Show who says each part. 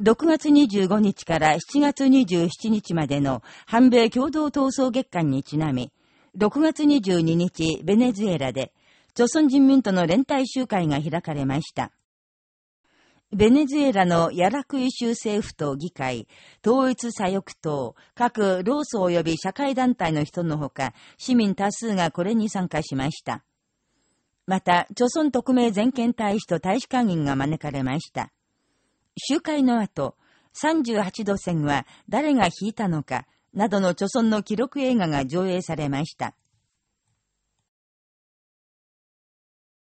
Speaker 1: 6月25日から7月27日までの反米共同闘争月間にちなみ、6月22日、ベネズエラで、朝鮮人民との連帯集会が開かれました。ベネズエラのヤラクイ州政府と議会、統一左翼党、各労組及び社会団体の人のほか、市民多数がこれに参加しました。また、朝鮮特命全権大使と大使館員が招かれました。集会の後、38度線は誰が引いたのか、などの著存の記録映画が上映されました。